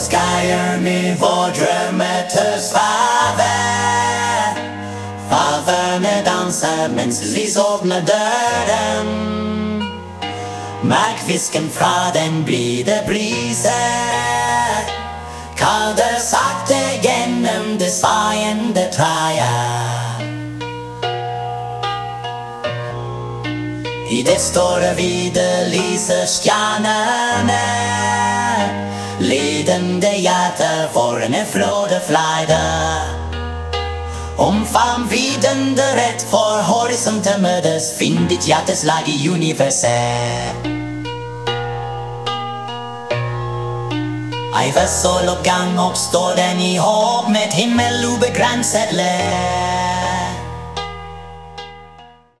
Skuier med vår dröm drömmeters farväl Farförne dansar mens lys åpner döden. Märk fisken från den blide brisen. Kall det sakte genom det svajande treet I det stora vide lyser stjärnorna stjernene Lidende hjerter for en flådefleide Omfavn vidende rett for horisonter møtes Finn ditt hjertes lag i universet. Ei ved sol og gang oppstår den i håp med et himmel ubegrenset lett